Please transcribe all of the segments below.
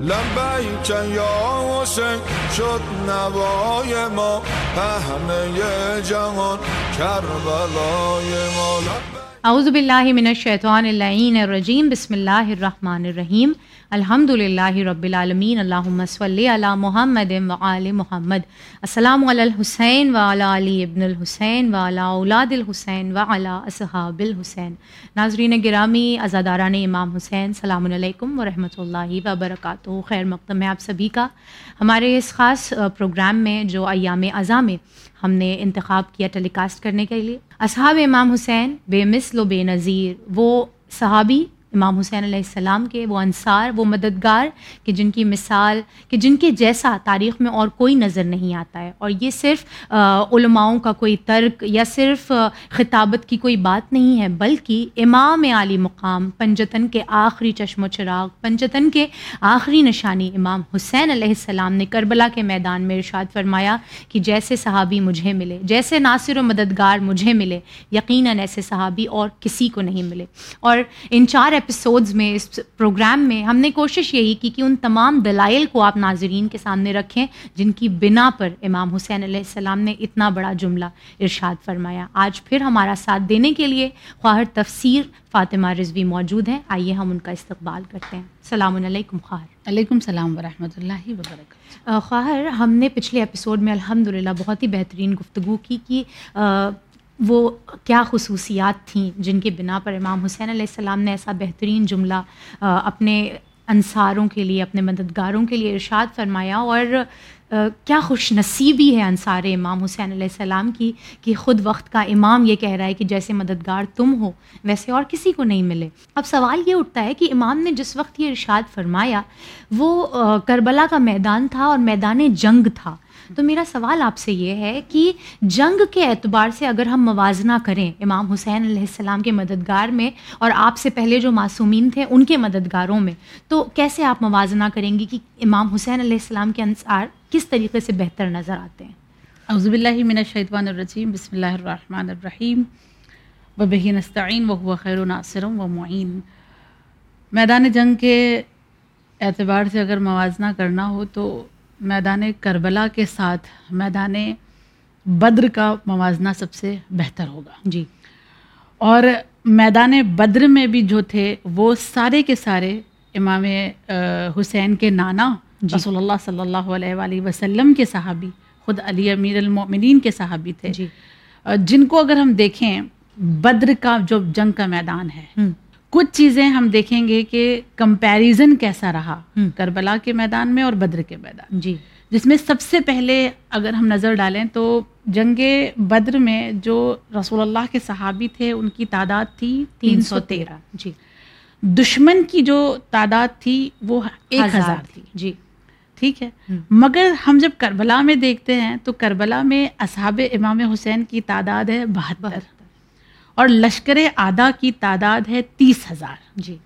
لبیک یا حسین شد نوای ما پهنه جهان کربلای ما اعوذ باللہ من الشیطان اللعین الرجیم، بسم اللہ الرحمن الرحیم۔ الحمد للہ رب العالمین۔ اللہم صلی علی محمد و آل محمد۔ السلام علی الحسین و علی علی ابن الحسین و علی اولاد الحسین و علی اصحاب الحسین۔ ناظرین گرامی ازاداران امام حسین، سلام علیکم ورحمۃ اللہ وبرکاتہ۔ خیر مقدم ہے آپ سبھی کا۔ ہمارے اس خاص پروگرام میں جو ایام اعضاء میں ہم نے انتخاب کیا ٹیلی کاسٹ کرنے کے لیے۔ اصحاب امام حسین بے مثل و بے نظیر، وہ صحابی امام حسین علیہ السلام کے وہ انصار، وہ مددگار کہ جن کی مثال، کہ جن کے جیسا تاریخ میں اور کوئی نظر نہیں آتا ہے۔ اور یہ صرف علماؤں کا کوئی ترک یا صرف خطابت کی کوئی بات نہیں ہے، بلکہ امام علی مقام، پنجتن کے آخری چشم و چراغ، پنجتن کے آخری نشانی امام حسین علیہ السلام نے کربلا کے میدان میں ارشاد فرمایا کہ جیسے صحابی مجھے ملے، جیسے ناصر و مددگار مجھے ملے، یقیناً ایسے صحابی اور کسی کو نہیں ملے۔ اور ان چار ایپیسوڈز میں اس پروگرام میں ہم نے کوشش یہی کی کہ ان تمام دلائل کو آپ ناظرین کے سامنے رکھیں جن کی بنا پر امام حسین علیہ السلام نے اتنا بڑا جملہ ارشاد فرمایا۔ آج پھر ہمارا ساتھ دینے کے لیے خواہر تفسیر فاطمہ رضوی موجود ہیں۔ آئیے ہم ان کا استقبال کرتے ہیں۔ السلام علیکم خواہر۔ علیکم السلام ورحمۃ اللہ وبرکاتہ۔ خواہر ہم نے پچھلے ایپیسوڈ میں الحمد بہت ہی بہترین گفتگو کی کہ وہ کیا خصوصیات تھیں جن کے بنا پر امام حسین علیہ السلام نے ایسا بہترین جملہ اپنے انصاروں کے لیے، اپنے مددگاروں کے لیے ارشاد فرمایا اور کیا خوش نصیبی ہے انصار امام حسین علیہ السلام کی کہ خود وقت کا امام یہ کہہ رہا ہے کہ جیسے مددگار تم ہو، ویسے اور کسی کو نہیں ملے۔ اب سوال یہ اٹھتا ہے کہ امام نے جس وقت یہ ارشاد فرمایا، وہ کربلا کا میدان تھا اور میدان جنگ تھا۔ تو میرا سوال آپ سے یہ ہے کہ جنگ کے اعتبار سے اگر ہم موازنہ کریں امام حسین علیہ السلام کے مددگار میں اور آپ سے پہلے جو معصومین تھے ان کے مددگاروں میں، تو کیسے آپ موازنہ کریں گی کہ امام حسین علیہ السلام کے انصار کس طریقے سے بہتر نظر آتے ہیں؟ اعوذ باللہ من الشیطان الرجیم، بسم اللہ الرحمن الرحیم۔ و نستعین و خیر و ناصر و معین۔ میدان جنگ کے اعتبار سے اگر موازنہ کرنا ہو تو میدان کربلا کے ساتھ میدان بدر کا موازنہ سب سے بہتر ہوگا۔ جی۔ اور میدان بدر میں بھی جو تھے وہ سارے کے سارے امام حسین کے نانا جی۔ رسول اللہ صلی اللہ علیہ وآلہ وسلم کے صحابی خود علی امیر المؤمنین کے صحابی تھے۔ جی۔ جن کو اگر ہم دیکھیں بدر کا جو جنگ کا میدان ہے کچھ چیزیں ہم دیکھیں گے کہ کمپیریزن کیسا رہا کربلا کے میدان میں اور بدر کے میدان جی. جس میں سب سے پہلے اگر ہم نظر ڈالیں تو جنگ بدر میں جو رسول اللہ کے صحابی تھے ان کی تعداد تھی تین سو تیرہ. جی. دشمن کی جو تعداد تھی وہ ایک ہزار تھی. جی. ٹھیک ہے؟ مگر ہم جب کربلا میں دیکھتے ہیں تو کربلا میں اصحاب امام حسین کی تعداد ہے بہتر. اور لشکر آدھا کی تعداد ہے تیس ہزار۔ جی۔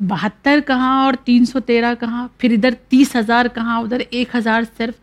بہتر کہاں اور تین سو تیرہ کہاں پھر ادھر تیس ہزار کہاں ادھر ایک ہزار صرف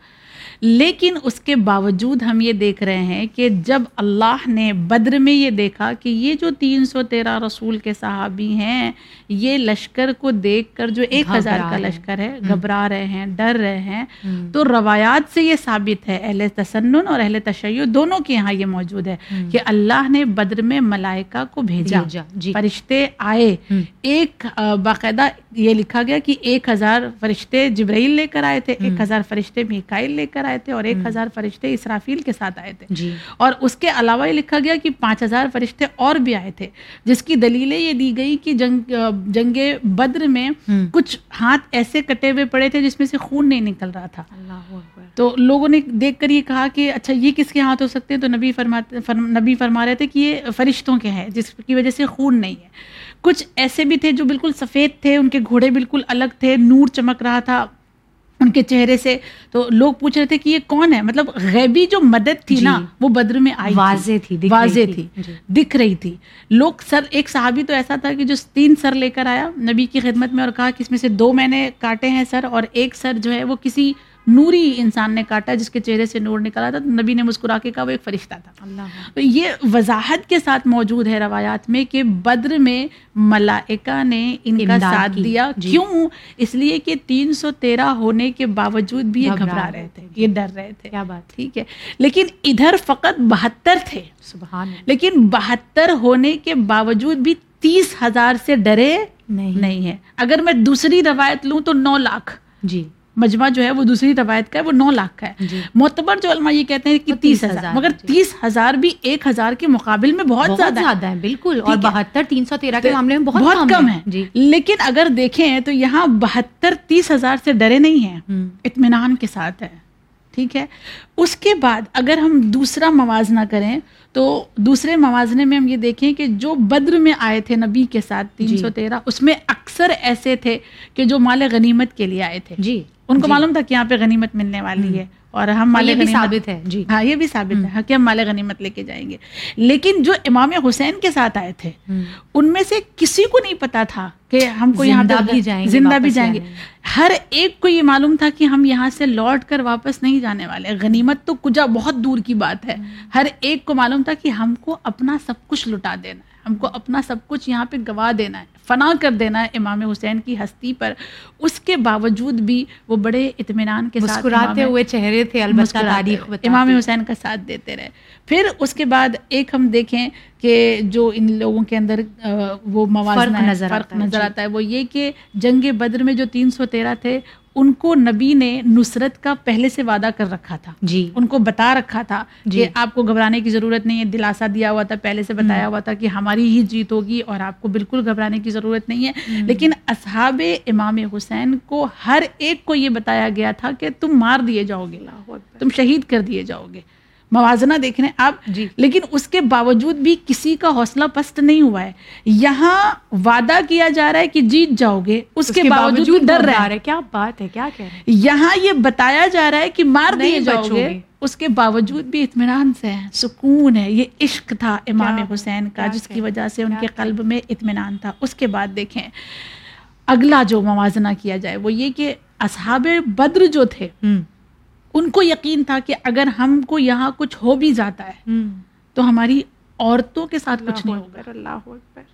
لیکن اس کے باوجود ہم یہ دیکھ رہے ہیں کہ جب اللہ نے بدر میں یہ دیکھا کہ یہ جو تین سو تیرہ رسول کے صحابی ہیں یہ لشکر کو دیکھ کر جو ایک ہزار کا لشکر ہے گھبرا رہے ہیں ڈر رہے ہیں۔ تو روایات سے یہ ثابت ہے اہل تسنن اور اہل تشیع دونوں کے یہاں یہ موجود ہے کہ اللہ نے بدر میں ملائکہ کو بھیجا۔ جی۔ فرشتے آئے۔ ایک باقاعدہ یہ لکھا گیا کہ ایک ہزار فرشتے جبرائیل لے کر آئے تھے ایک ہزار فرشتے میکائل لے کر آئے تھے اور ایک ہزار فرشتے اسرافیل کے ساتھ آئے تھے۔ جی۔ اور اس کے علاوہ یہ لکھا گیا کہ پانچ ہزار فرشتے اور بھی آئے تھے جس کی دلیلیں یہ دی گئی کہ جنگ جنگ بدر میں کچھ ہاتھ ایسے کٹے ہوئے پڑے تھے جس میں سے خون نہیں نکل رہا تھا۔ تو لوگوں نے دیکھ کر یہ کہا کہ اچھا یہ کس کے ہاتھ ہو سکتے ہیں؟ تو نبی فرماتے نبی فرما رہے تھے کہ یہ فرشتوں کے ہیں جس کی وجہ سے خون نہیں ہے۔ کچھ ایسے بھی تھے جو بالکل سفید تھے ان کے گھوڑے بالکل الگ تھے نور چمک رہا تھا ان کے چہرے سے تو لوگ پوچھ رہے تھے کہ یہ کون ہے؟ مطلب غیبی جو مدد تھی نا وہ بدر میں آئی واضح تھی واضح تھی۔ دکھ رہی تھی۔ لوگ سر ایک صحابی تو ایسا تھا کہ جو تین سر لے کر آیا نبی کی خدمت میں اور کہا کہ اس میں سے دو میں نے کاٹے ہیں سر اور ایک سر جو ہے وہ کسی نوری انسان نے کاٹا جس کے چہرے سے نور نکلا تھا نبی نے مسکرا کے کہا وہ ایک فرشتہ تھا۔ اللہ۔ تو یہ وضاحت کے ساتھ موجود ہے روایات میں کہ بدر میں ملائکہ نے ان کا ساتھ دیا۔ جی۔ کیوں؟ اس لیے کہ تین سو تیرہ ہونے کے باوجود بھی یہ گھبرا رہے تھے۔ یہ ڈر رہے تھے۔ کیا بات ٹھیک ہے۔ لیکن ادھر فقط بہتر تھے۔ سبحان لیکن بہتر ہونے کے باوجود بھی تیس ہزار سے ڈرے نہیں ہے۔ اگر میں دوسری روایت لوں تو نو لاکھ۔ جی۔ مجمع جو ہے وہ دوسری روایت کا ہے وہ نو لاکھ کا ہے۔ جی۔ معتبر جو علماء یہ کہتے ہیں کہ تیس 30,000 ہزار۔ مگر جی۔ تیس ہزار بھی ایک ہزار کے مقابل میں بہت زیادہ ہے۔ زیادہ ہے بالکل۔ اور۔ بہتر تین سو تیرہ کے معاملے میں بہت, بہت کم ہے۔ جی۔ لیکن اگر دیکھیں تو یہاں بہتر تیس ہزار سے ڈرے نہیں ہیں۔ اطمینان کے ساتھ ہے۔ ٹھیک ہے۔ اس کے بعد اگر ہم دوسرا موازنہ کریں تو دوسرے موازنے میں ہم یہ دیکھیں کہ جو بدر میں آئے تھے نبی کے ساتھ تین جی۔ سو تیرہ اس میں اکثر ایسے تھے کہ جو مال غنیمت کے لیے آئے تھے۔ جی۔ ان کو جی۔ معلوم تھا کہ یہاں پہ غنیمت ملنے والی ہے اور ہم مال بھی غنیمت ثابت ہے۔ جی۔ ہاں یہ بھی ثابت ہے کہ ہم مال غنیمت لے کے جائیں گے۔ لیکن جو امام حسین کے ساتھ آئے تھے ان میں سے کسی کو نہیں پتا تھا کہ ہم کو یہاں بھی جائیں گے، زندہ بھی واپس جائیں گے۔ جائیں گے۔ ہر ایک کو یہ معلوم تھا کہ ہم یہاں سے لوٹ کر واپس نہیں جانے والے۔ غنیمت تو کجا بہت دور کی بات ہے۔ ہر ایک کو معلوم تھا کہ ہم کو اپنا سب کچھ لٹا دینا ہے۔ ہم کو اپنا سب کچھ یہاں پہ گوا دینا ہے فنا کر دینا ہے امام حسین کی ہستی پر اس کے باوجود بھی وہ بڑے اطمینان کے ساتھ مسکراتے ہوئے چہرے تھے البتہ تاریخ امام۔ حسین کا ساتھ دیتے رہے پھر اس کے بعد ایک ہم دیکھیں کہ جو ان لوگوں کے اندر وہ موازنہ فرق ہے، نظر فرق آتا ہے، نظر جی۔ آتا ہے وہ یہ کہ جنگ بدر میں جو تین سو تیرہ تھے ان کو نبی نے نصرت کا پہلے سے وعدہ کر رکھا تھا۔ جی۔ ان کو بتا رکھا تھا جی۔ کہ آپ کو گھبرانے کی ضرورت نہیں ہے دلاسا دیا ہوا تھا پہلے سے بتایا ہوا تھا کہ ہماری ہی جیت ہوگی اور آپ کو بالکل گھبرانے کی ضرورت نہیں ہے۔ لیکن اصحاب امام حسین کو ہر ایک کو یہ بتایا گیا تھا کہ تم مار دیے جاؤ گے تم شہید کر دیے جاؤ گے۔ موازنہ دیکھ رہے ہیں آپ جی۔ لیکن اس کے باوجود بھی کسی کا حوصلہ پست نہیں ہوا ہے۔ یہاں وعدہ کیا جا رہا ہے کہ جیت جاؤ گے اس کے باوجود ڈر رہے ہیں۔ کیا بات ہے؟ کیا کہہ رہے ہیں؟ یہاں یہ بتایا جا رہا ہے کہ مار دیے جاؤ گے۔ اس کے باوجود بھی اطمینان سے ہے سکون ہے۔ یہ عشق تھا امام حسین کا جس کی وجہ سے ان کے قلب میں اطمینان تھا۔ اس کے بعد دیکھیں اگلا جو موازنہ کیا جائے وہ یہ کہ اصحاب بدر جو تھے ان کو یقین تھا کہ اگر ہم کو یہاں کچھ ہو بھی جاتا ہے تو ہماری عورتوں کے ساتھ کچھ نہیں ہوگا۔ اللہ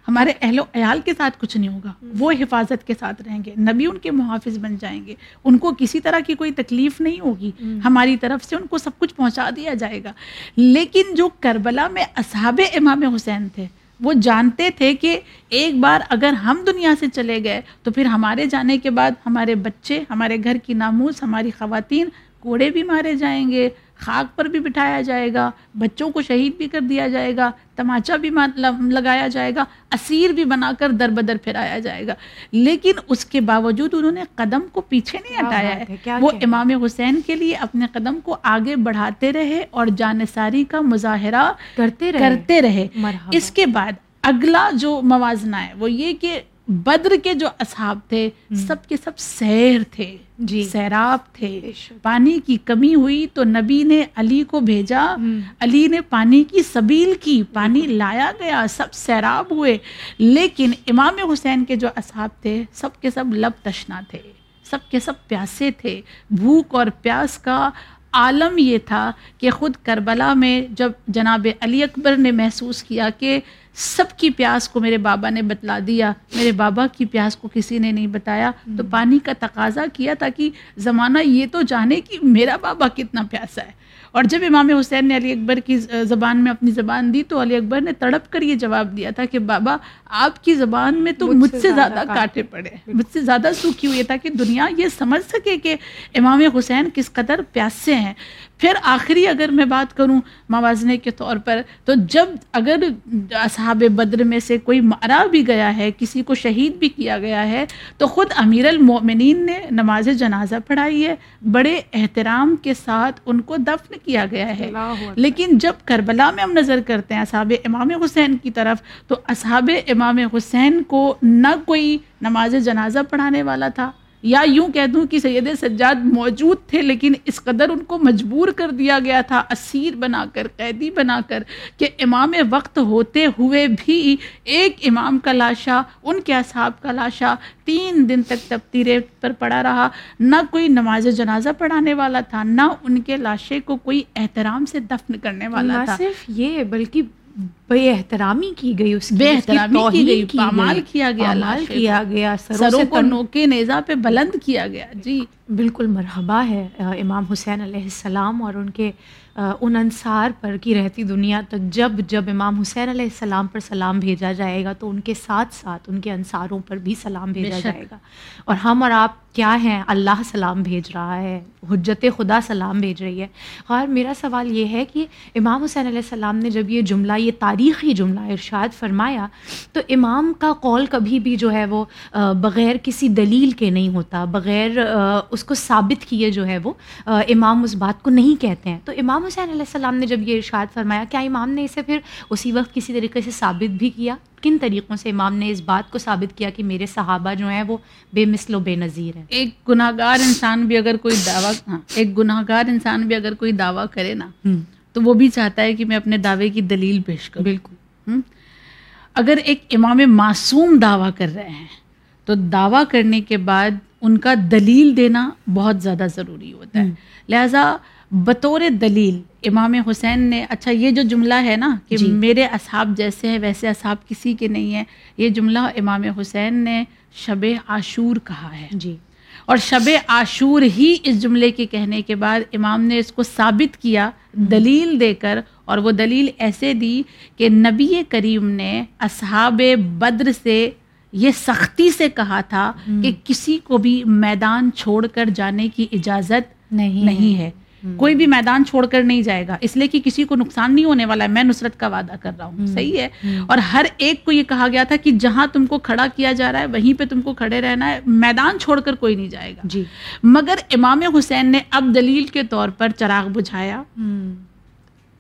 ہمارے اہل و عیال کے ساتھ کچھ نہیں ہوگا۔ وہ حفاظت کے ساتھ رہیں گے۔ نبی ان کے محافظ بن جائیں گے۔ ان کو کسی طرح کی کوئی تکلیف نہیں ہوگی۔ ہماری طرف سے ان کو سب کچھ پہنچا دیا جائے گا۔ لیکن جو کربلا میں اصحاب امام حسین تھے وہ جانتے تھے کہ ایک بار اگر ہم دنیا سے چلے گئے تو پھر ہمارے جانے کے بعد ہمارے بچے ہمارے گھر کی ناموس ہماری خواتین کوڑے بھی مارے جائیں گے خاک پر بھی بٹھایا جائے گا بچوں کو شہید بھی کر دیا جائے گا تماچا بھی لگایا جائے گا اسیر بھی بنا کر در بدر پھرایا جائے گا۔ لیکن اس کے باوجود انہوں نے قدم کو پیچھے نہیں ہٹایا ہے، وہ امام حسین کے لیے اپنے قدم کو آگے بڑھاتے رہے اور جانساری کا مظاہرہ کرتے رہے۔ کرتے رہے۔ اس کے بعد اگلا جو موازنہ ہے وہ یہ کہ بدر کے جو اصحاب تھے سب کے سب سیر تھے جی۔ سیراب تھے۔ پانی کی کمی ہوئی تو نبی نے علی کو بھیجا۔ علی نے پانی کی سبیل کی پانی لایا گیا سب سیراب ہوئے۔ لیکن امام حسین کے جو اصحاب تھے سب کے سب لب تشنا تھے سب کے سب پیاسے تھے۔ بھوک اور پیاس کا عالم یہ تھا کہ خود کربلا میں جب جناب علی اکبر نے محسوس کیا کہ سب کی پیاس کو میرے بابا نے بتلا دیا میرے بابا کی پیاس کو کسی نے نہیں بتایا تو پانی کا تقاضا کیا تاکہ زمانہ یہ تو جانے کہ میرا بابا کتنا پیاسا ہے۔ اور جب امام حسین نے علی اکبر کی زبان میں اپنی زبان دی تو علی اکبر نے تڑپ کر یہ جواب دیا تھا کہ بابا آپ کی زبان میں تو مجھ سے زیادہ کاٹے۔ پڑے۔ مجھ سے زیادہ سوکھی ہوئی تاکہ دنیا یہ سمجھ سکے کہ امام حسین کس قدر پیاسے ہیں۔ پھر آخری اگر میں بات کروں موازنے کے طور پر تو جب اگر اصحاب بدر میں سے کوئی مارا بھی گیا ہے کسی کو شہید بھی کیا گیا ہے تو خود امیر المومنین نے نماز جنازہ پڑھائی ہے۔ بڑے احترام کے ساتھ ان کو دفن کیا گیا ہے۔ لیکن جب کربلا میں ہم نظر کرتے ہیں اصحاب امام حسین کی طرف تو اصحاب امام حسین کو نہ کوئی نماز جنازہ پڑھانے والا تھا۔ یا یوں کہہ دوں کہ سید سجاد موجود تھے لیکن اس قدر ان کو مجبور کر دیا گیا تھا اسیر بنا کر قیدی بنا کر کہ امام وقت ہوتے ہوئے بھی ایک امام کا لاشا ان کے اصحاب کا لاشا تین دن تک تبتیرے پر پڑا رہا۔ نہ کوئی نماز جنازہ پڑھانے والا تھا نہ ان کے لاشے کو کوئی احترام سے دفن کرنے والا تھا۔ صرف یہ بلکہ بے احترامی کی گئی اس بے احترامی کی گئی پامال کیا گیا پامال کیا گیا سروں کو نوکے نیزا پہ بلند کیا گیا۔ جی۔ بالکل مرحبا ہے امام حسین علیہ السلام اور ان کے ان انصار پر کی رہتی دنیا تک۔ جب جب امام حسین علیہ السلام پر سلام بھیجا جائے گا تو ان کے ساتھ ساتھ ان کے انصاروں پر بھی سلام بھیجا جائے گا۔ اور ہم اور آپ کیا ہیں؟ اللہ سلام بھیج رہا ہے حجت خدا سلام بھیج رہی ہے۔ اور میرا سوال یہ ہے کہ امام حسین علیہ السلام نے جب یہ جملہ یہ تاریخی جملہ ارشاد فرمایا تو امام کا قول کبھی بھی جو ہے وہ بغیر کسی دلیل کے نہیں ہوتا بغیر اس کو ثابت کیے جو ہے وہ امام اس بات کو نہیں کہتے ہیں۔ تو امام حسین علیہ السلام نے جب یہ ارشاد فرمایا کیا امام نے اسے پھر اسی وقت کسی طریقے سے ثابت بھی کیا؟ کن طریقوں سے امام نے اس بات کو ثابت کیا کہ میرے صحابہ جو ہیں وہ بے مثل و بے نظیر ہیں؟ ایک گناہ گار انسان بھی اگر کوئی دعویٰ ہاں ایک گناہ گار انسان بھی اگر کوئی دعویٰ کرے نا تو وہ بھی چاہتا ہے کہ میں اپنے دعوے کی دلیل پیش کروں۔ بالکل۔ اگر ایک امام معصوم دعویٰ کر رہے ہیں تو دعویٰ کرنے کے بعد ان کا دلیل دینا بہت زیادہ ضروری ہوتا ہے۔ لہٰذا بطور دلیل امام حسین نے اچھا یہ جو جملہ ہے نا کہ جی۔ میرے اصحاب جیسے ہیں ویسے اصحاب کسی کے نہیں ہیں یہ جملہ امام حسین نے شب عاشور کہا ہے۔ جی۔ اور شب عاشور ہی اس جملے کے کہنے کے بعد امام نے اس کو ثابت کیا دلیل دے کر اور وہ دلیل ایسے دی کہ نبی کریم نے اصحاب بدر سے یہ سختی سے کہا تھا کہ کسی کو بھی میدان چھوڑ کر جانے کی اجازت نہیں ہے۔ کوئی بھی میدان چھوڑ کر نہیں جائے گا۔ اس لیے کہ کسی کو نقصان نہیں ہونے والا ہے۔ میں نصرت کا وعدہ کر رہا ہوں۔ صحیح ہے۔ اور ہر ایک کو یہ کہا گیا تھا کہ جہاں تم کو کھڑا کیا جا رہا ہے وہیں پہ تم کو کھڑے رہنا ہے۔ میدان چھوڑ کر کوئی نہیں جائے گا۔ جی۔ مگر امام حسین نے اب دلیل کے طور پر چراغ بجھایا۔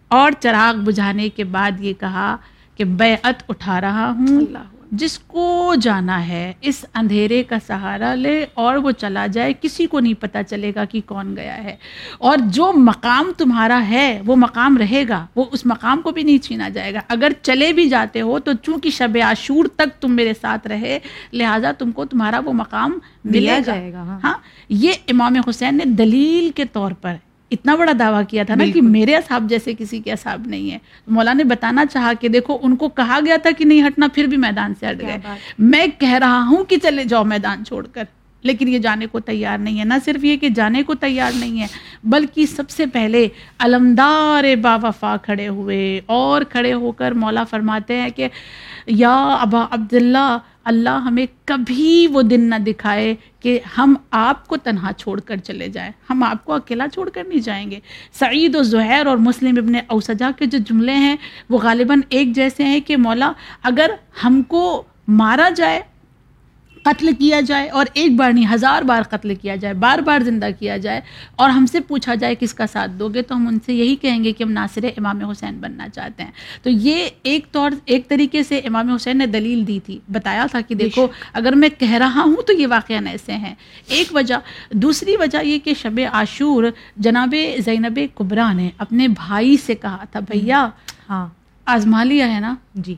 اور چراغ بجھانے کے بعد یہ کہا کہ بیعت اٹھا رہا ہوں۔ اللہ۔ جس کو جانا ہے اس اندھیرے کا سہارا لے اور وہ چلا جائے کسی کو نہیں پتہ چلے گا کہ کون گیا ہے۔ اور جو مقام تمہارا ہے وہ مقام رہے گا وہ اس مقام کو بھی نہیں چھینا جائے گا۔ اگر چلے بھی جاتے ہو تو چونکہ شب عاشور تک تم میرے ساتھ رہے لہٰذا تم کو تمہارا وہ مقام ملے جائے گا ہاں, ہاں، یہ امام حسین نے دلیل کے طور پر اتنا بڑا دعویٰ کیا تھا نا کہ میرے اصحاب جیسے کسی کے اصحاب نہیں ہے مولا نے بتانا چاہا کہ دیکھو ان کو کہا گیا تھا کہ نہیں ہٹنا پھر بھی میدان سے ہٹ گئے۔ میں کہہ رہا ہوں کہ چلے جاؤ میدان چھوڑ کر۔ لیکن یہ جانے کو تیار نہیں ہے۔ نہ صرف یہ کہ جانے کو تیار نہیں ہے بلکہ سب سے پہلے علمدار با وفا کھڑے ہوئے اور کھڑے ہو کر مولا فرماتے ہیں کہ یا ابا عبداللہ اللہ ہمیں کبھی وہ دن نہ دکھائے کہ ہم آپ کو تنہا چھوڑ کر چلے جائیں۔ ہم آپ کو اکیلا چھوڑ کر نہیں جائیں گے۔ سعید و زہیر اور مسلم ابن اوسجا کے جو جملے ہیں وہ غالباً ایک جیسے ہیں کہ مولا، اگر ہم کو مارا جائے قتل کیا جائے اور ایک بار نہیں ہزار بار قتل کیا جائے بار بار زندہ کیا جائے اور ہم سے پوچھا جائے کس کا ساتھ دو گے تو ہم ان سے یہی کہیں گے کہ ہم ناصر امام حسین بننا چاہتے ہیں۔ تو یہ ایک طور ایک طریقے سے امام حسین نے دلیل دی تھی بتایا تھا کہ دیکھو اگر میں کہہ رہا ہوں تو یہ واقعہ ایسے ہیں۔ ایک وجہ دوسری وجہ یہ کہ شب عاشور جناب زینب کبرا نے اپنے بھائی سے کہا تھا بھیا ہاں۔ آزما لیا ہے نا؟ جی۔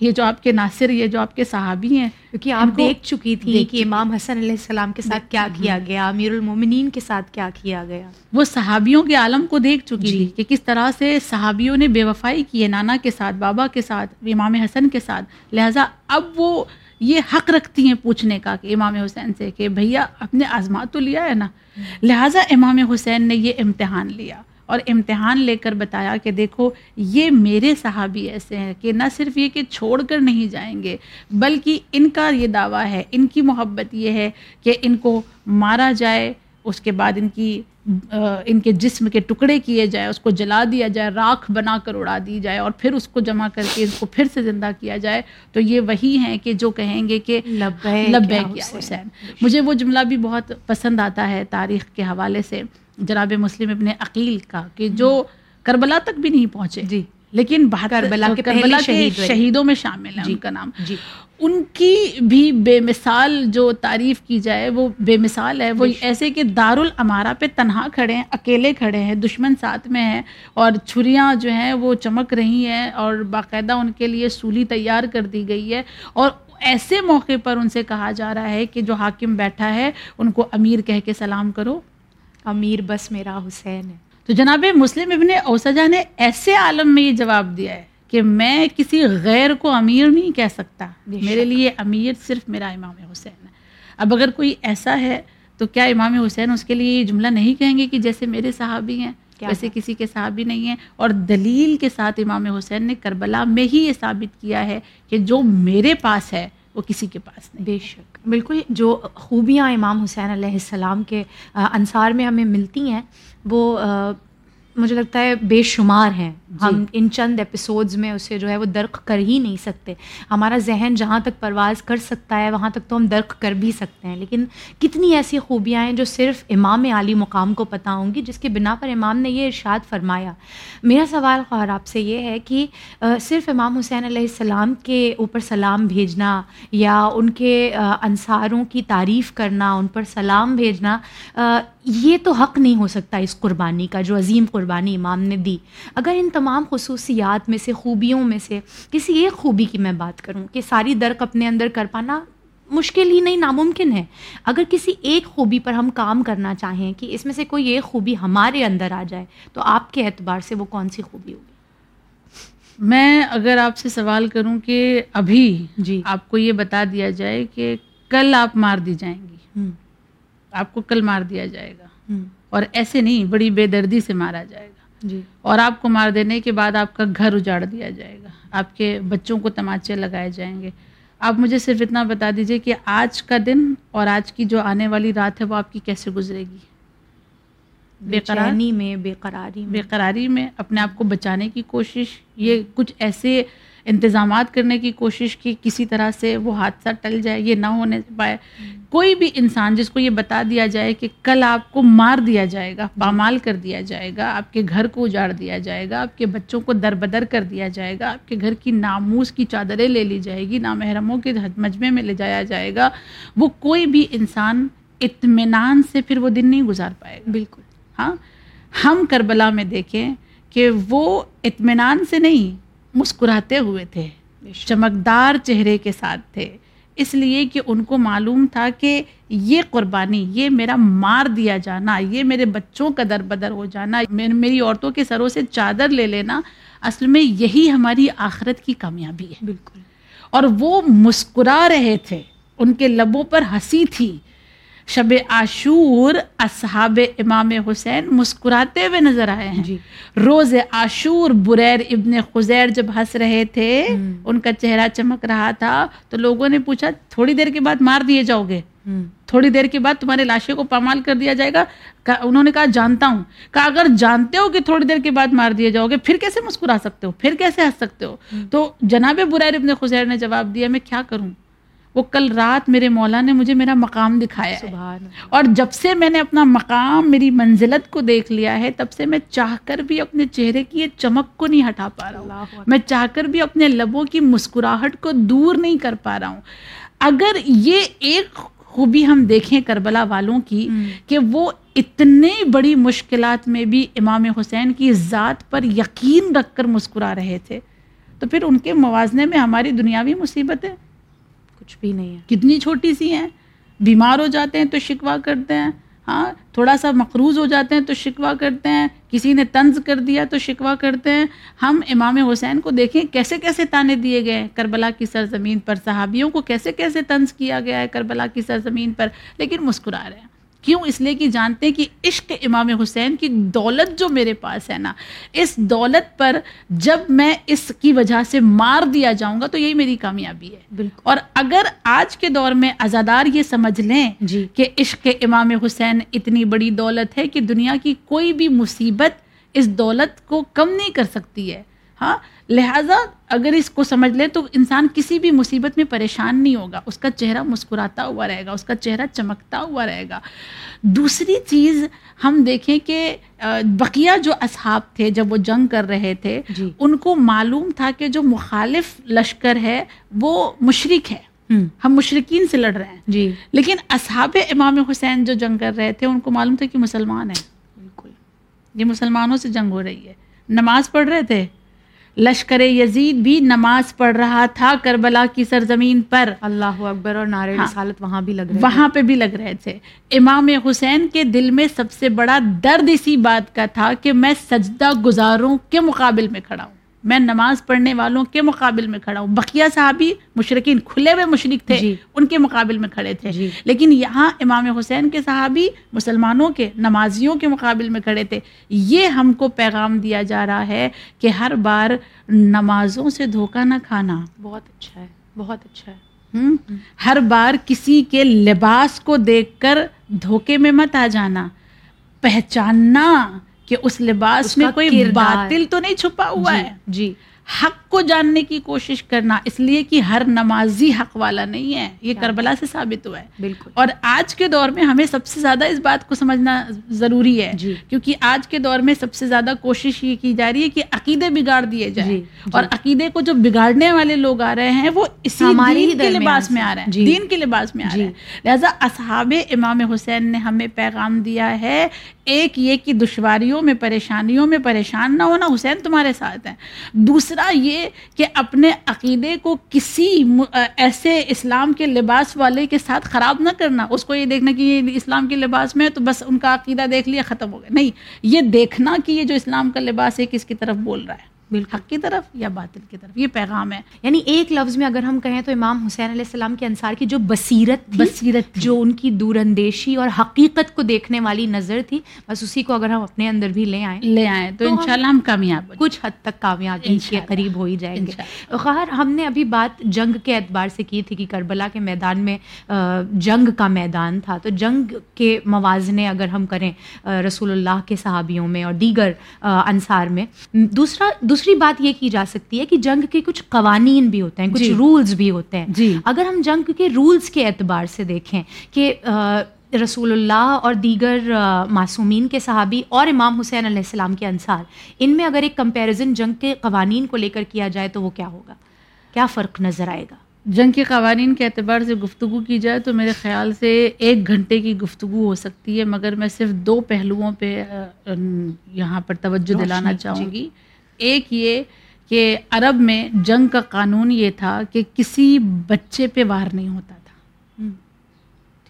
یہ جو آپ کے ناصر یہ جو آپ کے صحابی ہیں کیونکہ آپ دیکھ چکی تھی کہ امام حسن علیہ السلام کے ساتھ کیا کیا گیا امیر المومنین کے ساتھ کیا کیا گیا۔ وہ صحابیوں کے عالم کو دیکھ چکی تھی کہ کس طرح سے صحابیوں نے بے وفائی کی ہے نانا کے ساتھ بابا کے ساتھ امام حسن کے ساتھ۔ لہٰذا اب وہ یہ حق رکھتی ہیں پوچھنے کا کہ امام حسین سے کہ بھیا اپنے آزما تو لیا ہے نا؟ لہٰذا امام حسین نے یہ امتحان لیا۔ اور امتحان لے کر بتایا کہ دیکھو یہ میرے صحابی ایسے ہیں کہ نہ صرف یہ کہ چھوڑ کر نہیں جائیں گے بلکہ ان کا یہ دعویٰ ہے ان کی محبت یہ ہے کہ ان کو مارا جائے اس کے بعد ان کی ان کے جسم کے ٹکڑے کیے جائے اس کو جلا دیا جائے راکھ بنا کر اڑا دی جائے اور پھر اس کو جمع کر کے اس کو پھر سے زندہ کیا جائے۔ تو یہ وہی ہیں کہ جو کہیں گے کہ لب حسین۔ مجھے وہ جملہ بھی بہت پسند آتا ہے تاریخ کے حوالے سے۔ جناب مسلم ابن عقیل کا کہ جو کربلا تک بھی نہیں پہنچے جی۔ لیکن بہتر کربلا کے کربلا کے۔ شہیدوں میں شامل ہیں جی، ان کا نام۔ جی۔ ان کی بھی بے مثال جو تعریف کی جائے وہ بے مثال ہے۔ وہ ایسے کہ دارالعمارہ پہ تنہا کھڑے ہیں اکیلے کھڑے ہیں دشمن ساتھ میں ہیں اور چھریاں جو ہیں وہ چمک رہی ہیں اور باقاعدہ ان کے لیے سولی تیار کر دی گئی ہے۔ اور ایسے موقع پر ان سے کہا جا رہا ہے کہ جو حاکم بیٹھا ہے ان کو امیر کہہ کے سلام کرو۔ امیر بس میرا حسین ہے۔ تو جناب مسلم ابن اوسجا نے ایسے عالم میں یہ جواب دیا ہے کہ میں کسی غیر کو امیر نہیں کہہ سکتا۔ میرے لیے امیر صرف میرا امام حسین ہے۔ اب اگر کوئی ایسا ہے تو کیا امام حسین اس کے لیے یہ جملہ نہیں کہیں گے کہ جیسے میرے صحابی ہیں ویسے کسی کے صحابی نہیں ہیں؟ اور دلیل کے ساتھ امام حسین نے کربلا میں ہی یہ ثابت کیا ہے کہ جو میرے پاس ہے وہ کسی کے پاس نہیں۔ بے شک۔ بالکل، جو خوبیاں امام حسین علیہ السلام کے انصار میں ہمیں ملتی ہیں، وہ مجھے لگتا ہے بے شمار ہیں۔ ہم ان چند ایپیسوڈز میں اسے جو ہے وہ درک کر ہی نہیں سکتے۔ ہمارا ذہن جہاں تک پرواز کر سکتا ہے وہاں تک تو ہم درک کر بھی سکتے ہیں۔ لیکن کتنی ایسی خوبیاں ہیں جو صرف امام عالی مقام کو پتہ ہوں گی جس کے بنا پر امام نے یہ ارشاد فرمایا۔ میرا سوال خواہر آپ سے یہ ہے کہ صرف امام حسین علیہ السلام کے اوپر سلام بھیجنا یا ان کے انصاروں کی تعریف کرنا ان پر سلام بھیجنا یہ تو حق نہیں ہو سکتا اس قربانی کا جو عظیم قربانی امام نے دی۔ اگر ان تمام خصوصیات میں سے خوبیوں میں سے کسی ایک خوبی کی میں بات کروں کہ ساری درک اپنے اندر کر پانا مشکل ہی نہیں ناممکن ہے۔ اگر کسی ایک خوبی پر ہم کام کرنا چاہیں کہ اس میں سے کوئی ایک خوبی ہمارے اندر آ جائے تو آپ کے اعتبار سے وہ کون سی خوبی ہوگی؟ میں اگر آپ سے سوال کروں کہ ابھی جی۔ آپ کو یہ بتا دیا جائے کہ کل آپ مار دی جائیں گی۔ آپ کو کل مار دیا جائے گا۔ اور ایسے نہیں بڑی بے دردی سے مارا جائے گا۔ جی۔ اور آپ کو مار دینے کے بعد آپ کا گھر اجاڑ دیا جائے گا۔ آپ کے بچوں کو تماچے لگائے جائیں گے۔ آپ مجھے صرف اتنا بتا دیجیے کہ آج کا دن اور آج کی جو آنے والی رات ہے وہ آپ کی کیسے گزرے گی؟ بے قراری میں بے قراری بے قراری میں اپنے آپ کو بچانے کی کوشش۔ یہ کچھ ایسے انتظامات کرنے کی کوشش کہ کسی طرح سے وہ حادثہ ٹل جائے یہ نہ ہونے پائے۔ کوئی بھی انسان جس کو یہ بتا دیا جائے کہ کل آپ کو مار دیا جائے گا پامال کر دیا جائے گا آپ کے گھر کو اجاڑ دیا جائے گا آپ کے بچوں کو دربدر کر دیا جائے گا آپ کے گھر کی ناموس کی چادریں لے لی جائے گی نامحرموں کے مجمع میں لے جایا جائے گا۔ وہ کوئی بھی انسان اطمینان سے پھر وہ دن نہیں گزار پائے گا۔ بالکل۔ ہاں؟ ہم کربلا میں دیکھیں کہ وہ اطمینان سے نہیں مسکراتے ہوئے تھے۔ چمکدار چہرے کے ساتھ تھے۔ اس لیے کہ ان کو معلوم تھا کہ یہ قربانی یہ میرا مار دیا جانا یہ میرے بچوں کا در بدر ہو جانا میر- میری عورتوں کے سروں سے چادر لے لینا اصل میں یہی ہماری آخرت کی کامیابی ہے۔ بالکل۔ اور وہ مسکرا رہے تھے۔ ان کے لبوں پر ہنسی تھی۔ شب عاشور اصحاب امام حسین مسکراتے ہوئے نظر آئے ہیں۔ جی۔ روز عاشور بریر ابن خزیر جب ہنس رہے تھے۔ ان کا چہرہ چمک رہا تھا۔ تو لوگوں نے پوچھا تھوڑی دیر کے بعد مار دیے جاؤ گے؟ تھوڑی دیر کے بعد تمہارے لاشے کو پامال کر دیا جائے گا؟ انہوں نے کہا جانتا ہوں۔ کہا اگر جانتے ہو کہ تھوڑی دیر کے بعد مار دیے جاؤ گے پھر کیسے مسکرا سکتے ہو؟ پھر کیسے ہنس سکتے ہو؟ تو جناب بریر ابن خزیر نے جواب دیا میں کیا کروں؟ وہ کل رات میرے مولا نے مجھے میرا مقام دکھایا ہے سبحان۔ اور جب سے میں نے اپنا مقام میری منزلت کو دیکھ لیا ہے تب سے میں چاہ کر بھی اپنے چہرے کی یہ چمک کو نہیں ہٹا پا رہا ہوں۔ میں چاہ کر بھی اپنے لبوں کی مسکراہٹ کو دور نہیں کر پا رہا ہوں اگر یہ ایک خوبی ہم دیکھیں کربلا والوں کی۔ کہ وہ اتنے بڑی مشکلات میں بھی امام حسین کی ذات پر یقین رکھ کر مسکرا رہے تھے تو پھر ان کے موازنے میں ہماری دنیاوی مصیبتیں کچھ بھی نہیں ہے۔ کتنی چھوٹی سی ہیں، بیمار ہو جاتے ہیں تو شکوا کرتے ہیں۔ ہاں تھوڑا سا مقروض ہو جاتے ہیں تو شکوا کرتے ہیں۔ کسی نے طنز کر دیا تو شکوا کرتے ہیں۔ ہم امام حسین کو دیکھیں کیسے کیسے تانے دیے گئے ہیں کربلا کی سرزمین پر۔ صحابیوں کو کیسے کیسے طنز کیا گیا ہے کربلا کی سرزمین پر، لیکن مسکرا رہے ہیں۔ کیوں اس لیے کہ جانتے ہیں کہ عشق امام حسین کی دولت جو میرے پاس ہے نا اس دولت پر جب میں اس کی وجہ سے مار دیا جاؤں گا تو یہی میری کامیابی ہے۔ بالکل۔ اور اگر آج کے دور میں ازادار یہ سمجھ لیں جی۔ کہ عشق امام حسین اتنی بڑی دولت ہے کہ دنیا کی کوئی بھی مصیبت اس دولت کو کم نہیں کر سکتی ہے۔ ہاں لہٰذا اگر اس کو سمجھ لے تو انسان کسی بھی مصیبت میں پریشان نہیں ہوگا۔ اس کا چہرہ مسکراتا ہوا رہے گا اس کا چہرہ چمکتا ہوا رہے گا۔ دوسری چیز ہم دیکھیں کہ بقیہ جو اصحاب تھے جب وہ جنگ کر رہے تھے جی۔ ان کو معلوم تھا کہ جو مخالف لشکر ہے وہ مشرق ہے۔ ہم۔ مشرقین سے لڑ رہے ہیں۔ جی۔ لیکن اصحاب امام حسین جو جنگ کر رہے تھے ان کو معلوم تھا کہ مسلمان ہیں۔ بالکل۔ یہ مسلمانوں سے جنگ ہو رہی ہے۔ نماز پڑھ رہے تھے۔ لشکر یزید بھی نماز پڑھ رہا تھا کربلا کی سرزمین پر۔ اللہ اکبر اور نعرے ہاں۔ رسالت وہاں بھی لگ رہے وہاں پہ بھی لگ رہے تھے۔ امام حسین کے دل میں سب سے بڑا درد اسی بات کا تھا کہ میں سجدہ گزاروں کے مقابل میں کھڑا ہوں۔ میں نماز پڑھنے والوں کے مقابل میں کھڑا ہوں۔ بقیہ صحابی مشرقین کھلے ہوئے مشرق تھے جی۔ ان کے مقابل میں کھڑے تھے۔ جی۔ لیکن یہاں امام حسین کے صحابی مسلمانوں کے نمازیوں کے مقابل میں کھڑے تھے۔ یہ ہم کو پیغام دیا جا رہا ہے کہ ہر بار نمازوں سے دھوکہ نہ کھانا۔ بہت اچھا ہے بہت اچھا ہے؟ ہر بار کسی کے لباس کو دیکھ کر دھوکے میں مت آ جانا۔ پہچاننا کہ اس لباس اس میں کوئی۔ باطل تو نہیں چھپا ہوا جی ہے جی حق کو جاننے کی کوشش کرنا اس لیے کہ ہر نمازی حق والا نہیں ہے یہ کربلا سے ثابت ہوا ہے بالکل اور آج کے دور میں ہمیں سب سے زیادہ اس بات کو سمجھنا ضروری ہے جی کیونکہ آج کے دور میں سب سے زیادہ کوشش یہ کی جا رہی ہے کہ عقیدے بگاڑ دیے جائیں جی، جی۔ اور عقیدے کو جو بگاڑنے والے لوگ آ رہے ہیں وہ اسی ہی دین کے لباس میں۔ آ رہے ہیں جی۔ دین کے لباس میں آ جی۔ رہے ہیں لہٰذا اصحاب امام حسین نے ہمیں پیغام دیا ہے ایک یہ کہ دشواریوں میں پریشانیوں میں پریشان نہ ہونا حسین تمہارے ساتھ ہیں دوسرا یہ کہ اپنے عقیدے کو کسی ایسے اسلام کے لباس والے کے ساتھ خراب نہ کرنا۔ اس کو یہ دیکھنا کہ یہ اسلام کے لباس میں ہے تو بس ان کا عقیدہ دیکھ لیا، ختم ہو گیا۔ نہیں، یہ دیکھنا کہ یہ جو اسلام کا لباس ہے کس کی طرف بول رہا ہے۔ حق کی طرف یا باطل کی طرف یہ پیغام ہے یعنی ایک لفظ میں اگر ہم کہیں تو امام حسین علیہ السلام کے انصار کی جو بصیرت تھی بصیرت۔ جو ان کی دور اندیشی اور حقیقت کو دیکھنے والی نظر تھی بس اسی کو اگر ہم اپنے اندر بھی لے آئیں لے آئیں تو تو انشاءاللہ ہم کامیاب کچھ حد تک کامیابی کے۔ قریب ہو ہی جائیں گے۔ خیر ہم نے ابھی بات جنگ کے اعتبار سے کی تھی کہ کربلا کے میدان میں جنگ کا میدان تھا تو جنگ کے موازنے اگر ہم کریں رسول اللہ کے صحابیوں میں اور دیگر انصار میں دوسرا دوسری بات یہ کی جا سکتی ہے کہ جنگ کے کچھ قوانین بھی ہوتے ہیں کچھ جی۔ رولز بھی ہوتے ہیں۔ جی۔ اگر ہم جنگ کے رولز کے اعتبار سے دیکھیں کہ رسول اللہ اور دیگر معصومین کے صحابی اور امام حسین علیہ السلام کے انصار ان میں اگر ایک کمپیریزن جنگ کے قوانین کو لے کر کیا جائے تو وہ کیا ہوگا؟ کیا فرق نظر آئے گا؟ جنگ کے قوانین کے اعتبار سے گفتگو کی جائے تو میرے خیال سے ایک گھنٹے کی گفتگو ہو سکتی ہے مگر میں صرف دو پہلوؤں پہ یہاں پر توجہ دلانا جی۔ چاہوں گی۔ ایک یہ کہ عرب میں جنگ کا قانون یہ تھا کہ کسی بچے پہ وار نہیں ہوتا تھا۔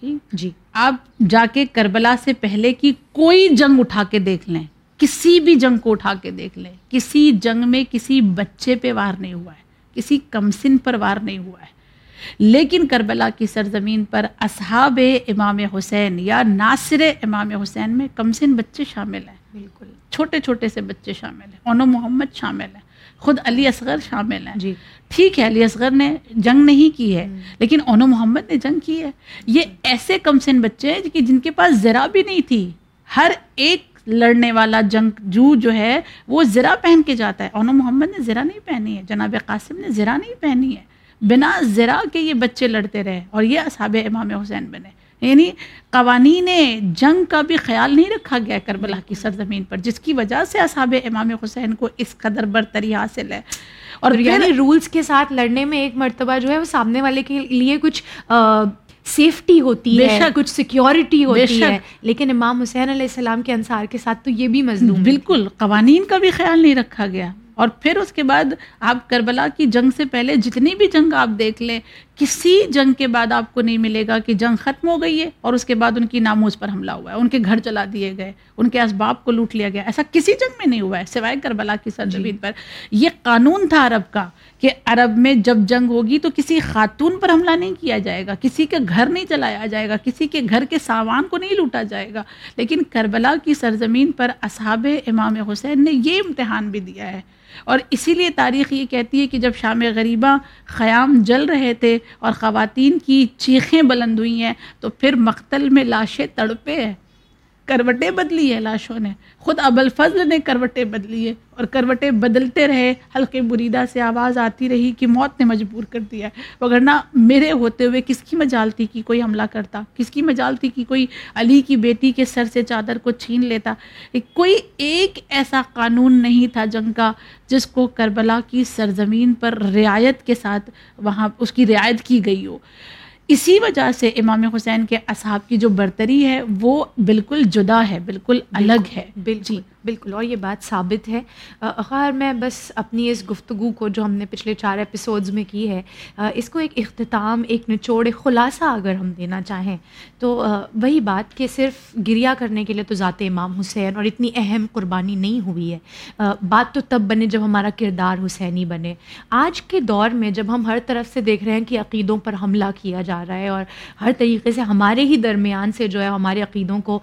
ٹھیک؟ جی۔ آپ جا کے کربلا سے پہلے کی کوئی جنگ اٹھا کے دیکھ لیں۔ کسی بھی جنگ کو اٹھا کے دیکھ لیں۔ کسی جنگ میں کسی بچے پہ وار نہیں ہوا ہے۔ کسی کمسن پر وار نہیں ہوا ہے۔ لیکن کربلا کی سرزمین پر اصحاب امام حسین یا ناصر امام حسین میں کمسن بچے شامل ہیں۔ بالکل۔ چھوٹے چھوٹے سے بچے شامل ہیں۔ اونو محمد شامل ہیں۔ خود علی اصغر شامل ہیں۔ جی۔ ٹھیک ہے علی اصغر نے جنگ نہیں کی ہے لیکن اونو محمد نے جنگ کی ہے۔ یہ ایسے کم سن بچے ہیں کہ جن کے پاس ذرا بھی نہیں تھی۔ ہر ایک لڑنے والا جنگ جو جو ہے وہ زرا پہن کے جاتا ہے۔ اونو محمد نے زرا نہیں پہنی ہے۔ جناب قاسم نے زرا نہیں پہنی ہے۔ بنا زرا کے یہ بچے لڑتے رہے اور یہ اصحاب امام حسین بنے۔ یعنی قوانین جنگ کا بھی خیال نہیں رکھا گیا کربلا کی سرزمین پر جس کی وجہ سے اصحاب امام حسین کو اس قدر برتری حاصل ہے اور یعنی رولز کے ساتھ لڑنے میں ایک مرتبہ جو ہے وہ سامنے والے کے لیے کچھ سیفٹی ہوتی ہے۔ کچھ سیکیورٹی ہوتی۔ ہے لیکن امام حسین علیہ السلام کے انصار کے ساتھ تو یہ بھی مظلوم۔ بالکل قوانین کا بھی خیال نہیں رکھا گیا اور پھر اس کے بعد آپ کربلا کی جنگ سے پہلے جتنی بھی جنگ آپ دیکھ لیں کسی جنگ کے بعد آپ کو نہیں ملے گا کہ جنگ ختم ہو گئی ہے اور اس کے بعد ان کی ناموز پر حملہ ہوا ہے ان کے گھر چلا دیے گئے ان کے اسباب کو لوٹ لیا گیا۔ ایسا کسی جنگ میں نہیں ہوا ہے سوائے کربلا کی سرزمین پر۔ یہ قانون تھا عرب کا کہ عرب میں جب جنگ ہوگی تو کسی خاتون پر حملہ نہیں کیا جائے گا کسی کے گھر نہیں چلایا جائے گا کسی کے گھر کے سامان کو نہیں لوٹا جائے گا۔ لیکن کربلا کی سرزمین پر اصحاب امام حسین نے یہ امتحان بھی دیا ہے اور اسی لیے تاریخ یہ کہتی ہے کہ جب شام غریبہ خیام جل رہے تھے اور خواتین کی چیخیں بلند ہوئی ہیں، تو پھر مقتل میں لاشیں تڑپے ہیں۔ کروٹیں بدلی ہے لاشوں نے۔ خود ابوالفضل نے کروٹیں بدلی ہے اور کروٹیں بدلتے رہے۔ ہلکے بریدہ سے آواز آتی رہی کہ موت نے مجبور کر دیا ہے۔ وغیرہ میرے ہوتے ہوئے کس کی مجال تھی کہ کوئی حملہ کرتا؟ کس کی مجال تھی کہ کوئی علی کی بیٹی کے سر سے چادر کو چھین لیتا؟ کوئی ایک ایسا قانون نہیں تھا جنگ کا جس کو کربلا کی سرزمین پر رعایت کے ساتھ وہاں اس کی رعایت کی گئی ہو۔ اسی وجہ سے امام حسین کے اصحاب کی جو برتری ہے وہ بالکل جدا ہے بالکل الگ ہے۔ بالکل۔ جی۔ بالکل، اور یہ بات ثابت ہے۔ خیر میں بس اپنی اس گفتگو کو جو ہم نے پچھلے چار ایپیسوڈز میں کی ہے اس کو ایک اختتام، ایک نچوڑ خلاصہ اگر ہم دینا چاہیں، تو وہی بات کہ صرف گریا کرنے کے لیے تو ذات امام حسین اور اتنی اہم قربانی نہیں ہوئی ہے۔ بات تو تب بنے جب ہمارا کردار حسینی بنے۔ آج کے دور میں جب ہم ہر طرف سے دیکھ رہے ہیں کہ عقیدوں پر حملہ کیا جا رہا ہے اور ہر طریقے سے ہمارے ہی درمیان سے جو ہے ہمارے عقیدوں کو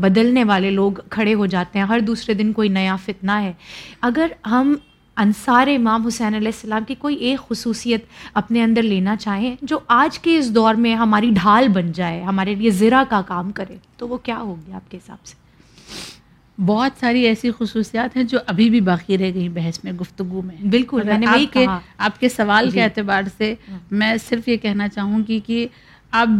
بدلنے والے لوگ کھڑے ہو جاتے ہیں، ہر دوسرے دن کوئی نیا فتنہ ہے اگر ہم انصار امام حسین علیہ السلام کی کوئی ایک خصوصیت اپنے اندر لینا چاہیں جو آج کے اس دور میں ہماری ڈھال بن جائے ہمارے لیے زرا کا کام کرے تو وہ کیا ہوگی آپ کے حساب سے بہت ساری ایسی خصوصیات ہیں جو ابھی بھی باقی رہ گئی بحث میں گفتگو میں بالکل میں نے آپ کے آپ کے سوال کے جی۔ اعتبار سے ہاں۔ میں صرف یہ کہنا چاہوں گی کہ اب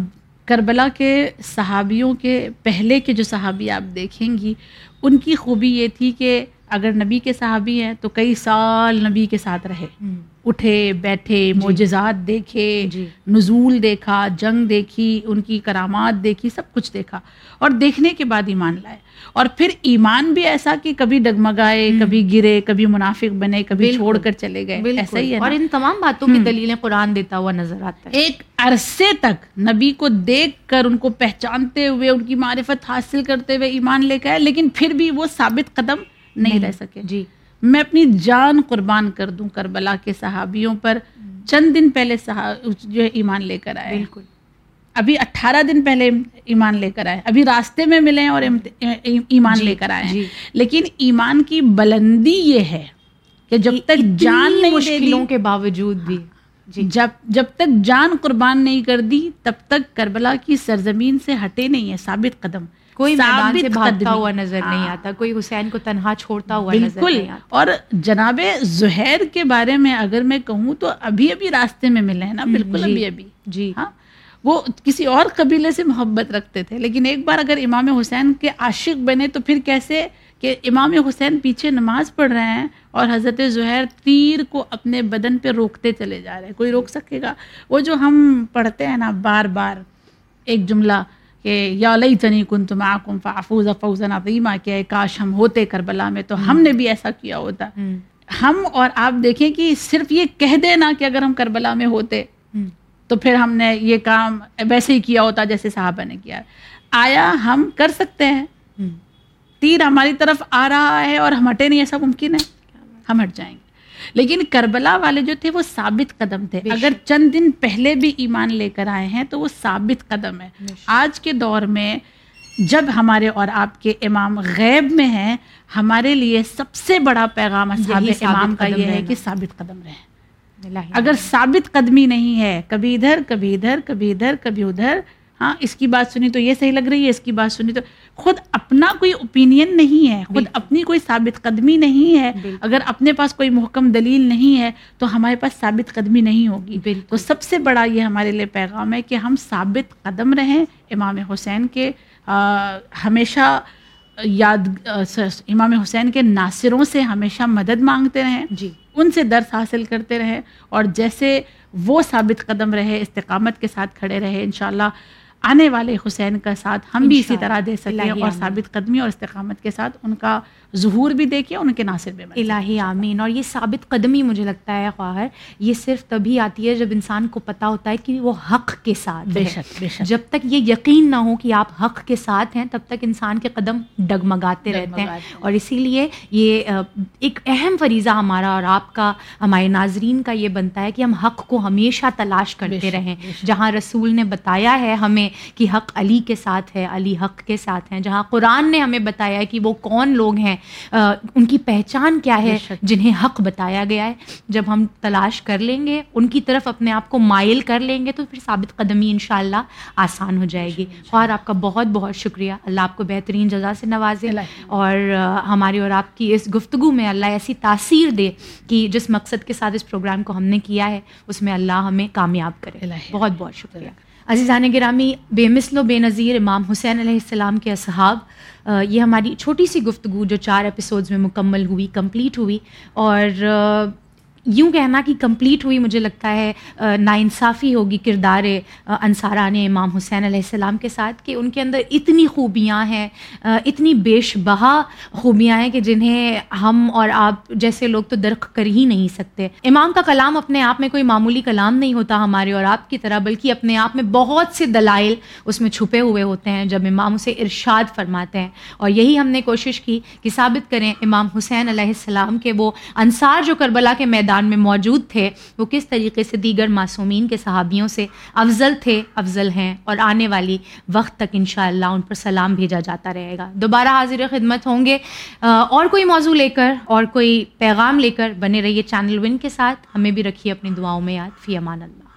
کربلا کے صحابیوں کے پہلے کے جو صحابی آپ دیکھیں گی، ان کی خوبی یہ تھی کہ اگر نبی کے صحابی ہیں تو کئی سال نبی کے ساتھ رہے۔ اٹھے بیٹھے جی۔ معجزات دیکھے جی۔ نزول دیکھا جنگ دیکھی ان کی کرامات دیکھی سب کچھ دیکھا۔ اور دیکھنے کے بعد ایمان لائے۔ اور پھر ایمان بھی ایسا کہ کبھی ڈگمگائے کبھی گرے کبھی منافق بنے کبھی چھوڑ کر چلے گئے۔ ایسا ہی ہے اور ان تمام باتوں کی دلیلیں قرآن دیتا ہوا نظر آتا ہے۔ ایک عرصے تک نبی کو دیکھ کر ان کو پہچانتے ہوئے ان کی معرفت حاصل کرتے ہوئے ایمان لے کے آئے لیکن پھر بھی وہ ثابت قدم نہیں رہ سکے۔ جی۔ میں اپنی جان قربان کر دوں کربلا کے صحابیوں پر چند دن پہلے جو ہے ایمان لے کر آئے۔ بالکل۔ ابھی اٹھارہ دن پہلے ایمان لے کر آئے۔ ابھی راستے میں ملے اور ایمان جی، لے کر آئے جی۔ لیکن ایمان کی بلندی یہ ہے کہ جب تک جان نہیں مشکلوں کے باوجود بھی۔ جی۔ جب جب تک جان قربان نہیں کر دی تب تک کربلا کی سرزمین سے ہٹے نہیں ہے ثابت قدم۔ کوئی میدان سے بھاگتا ہوا نظر نہیں ہاں۔ آتا کوئی حسین کو تنہا چھوڑتا ہوا نظر نہیں آتا۔ اور جناب زہیر کے بارے میں اگر میں کہوں تو ابھی ابھی راستے میں ملے ہیں نا بالکل ابھی ابھی۔ جی۔ ہاں وہ کسی اور قبیلے سے محبت رکھتے تھے لیکن ایک بار اگر امام حسین کے عاشق بنے تو پھر کیسے کہ امام حسین پیچھے نماز پڑھ رہے ہیں اور حضرت زہیر تیر کو اپنے بدن پہ روکتے چلے جا رہے ہیں۔ کوئی روک سکے گا؟ وہ جو ہم پڑھتے ہیں نا بار بار ایک جملہ کہ یا لئی چنی کن تم آکم فافوز فوزن عظیمہ کہ کاش ہم ہوتے کربلا میں تو ہم نے بھی ایسا کیا ہوتا۔ ہم۔ اور آپ دیکھیں کہ صرف یہ کہہ دینا کہ اگر ہم کربلا میں ہوتے تو پھر ہم نے یہ کام ویسے ہی کیا ہوتا جیسے صحابہ نے کیا۔ آیا ہم کر سکتے ہیں۔ تیر ہماری طرف آ رہا ہے اور ہم ہٹے نہیں ایسا ممکن ہے؟ ہم ہٹ جائیں گے۔ لیکن کربلا والے جو تھے وہ ثابت قدم تھے۔ اگر چند دن پہلے بھی ایمان لے کر آئے ہیں تو وہ ثابت قدم ہے۔ آج کے دور میں جب ہمارے اور آپ کے امام غیب میں ہیں ہمارے لیے سب سے بڑا پیغام امام کا یہ ہے کہ ثابت قدم رہے۔ اگر ثابت قدمی نہیں ہے کبھی ادھر کبھی ادھر کبھی ادھر کبھی ادھر ہاں اس کی بات سنی تو یہ صحیح لگ رہی ہے اس کی بات سنی تو خود اپنا کوئی اوپینین نہیں ہے خود اپنی کوئی ثابت قدمی نہیں ہے۔ اگر اپنے پاس کوئی محکم دلیل نہیں ہے تو ہمارے پاس ثابت قدمی نہیں ہوگی۔ تو سب سے بڑا یہ ہمارے لیے پیغام ہے کہ ہم ثابت قدم رہیں امام حسین کے ہمیشہ یاد امام حسین کے ناصروں سے ہمیشہ مدد مانگتے رہیں۔ جی۔ ان سے درس حاصل کرتے رہیں اور جیسے وہ ثابت قدم رہے استقامت کے ساتھ کھڑے رہے انشاءاللہ آنے والے حسین کا ساتھ ہم بھی اسی طرح دے سکیں اور ثابت قدمی اور استقامت کے ساتھ ان کا ظہور بھی دیکھے ان کے ناصر بھی الہی آمین۔ اور یہ ثابت قدمی مجھے لگتا ہے خواہر یہ صرف تبھی آتی ہے جب انسان کو پتہ ہوتا ہے کہ وہ حق کے ساتھ بے شک بے شک۔ جب تک یہ یقین نہ ہو کہ آپ حق کے ساتھ ہیں تب تک انسان کے قدم ڈگمگاتے رہتے ہیں۔ اور اسی لیے یہ ایک اہم فریضہ ہمارا اور آپ کا ہمارے ناظرین کا یہ بنتا ہے کہ ہم حق کو ہمیشہ تلاش کرتے رہیں۔ جہاں رسول نے بتایا ہے ہمیں کہ حق علی کے ساتھ ہے علی حق کے ساتھ ہیں۔ جہاں قرآن نے ہمیں بتایا کہ وہ کون لوگ ہیں ان کی پہچان کیا ہے جنہیں حق بتایا گیا ہے۔ جب ہم تلاش کر لیں گے ان کی طرف اپنے آپ کو مائل کر لیں گے تو پھر ثابت قدمی ان شاء اللہ آسان ہو جائے گی۔ اور آپ کا بہت بہت شکریہ۔ اللہ آپ کو بہترین جزا سے نوازے۔ اور ہماری اور آپ کی اس گفتگو میں اللہ ایسی تاثیر دے کہ جس مقصد کے ساتھ اس پروگرام کو ہم نے کیا ہے اس میں اللہ ہمیں کامیاب کرے۔ بہت بہت شکریہ۔ عزیزان گرامی، بے مثل و بے نظیر امام حسین علیہ السلام کے اصحاب یہ ہماری چھوٹی سی گفتگو جو چار ایپیسوڈز میں مکمل ہوئی کمپلیٹ ہوئی اور یوں کہنا کہ کمپلیٹ ہوئی مجھے لگتا ہے ناانصافی ہوگی کردار انصاران امام حسین علیہ السلام کے ساتھ کہ ان کے اندر اتنی خوبیاں ہیں اتنی بیش بہا خوبیاں ہیں کہ جنہیں ہم اور آپ جیسے لوگ تو درخ کر ہی نہیں سکتے۔ امام کا کلام اپنے آپ میں کوئی معمولی کلام نہیں ہوتا ہمارے اور آپ کی طرح، بلکہ اپنے آپ میں بہت سے دلائل اس میں چھپے ہوئے ہوتے ہیں جب امام اسے ارشاد فرماتے ہیں۔ اور یہی ہم نے کوشش کی کہ ثابت کریں امام حسین علیہ السلام کے وہ انصار جو کربلا کے میدان میدان میں موجود تھے، وہ کس طریقے سے دیگر معصومین کے صحابیوں سے افضل تھے، افضل ہیں اور آنے والی وقت تک انشاءاللہ ان پر سلام بھیجا جاتا رہے گا۔ دوبارہ حاضر خدمت ہوں گے۔ اور کوئی موضوع لے کر اور کوئی پیغام لے کر بنے رہیے چینل ون کے ساتھ، ہمیں بھی رکھیے اپنی دعاؤں میں یاد، فی امان اللہ۔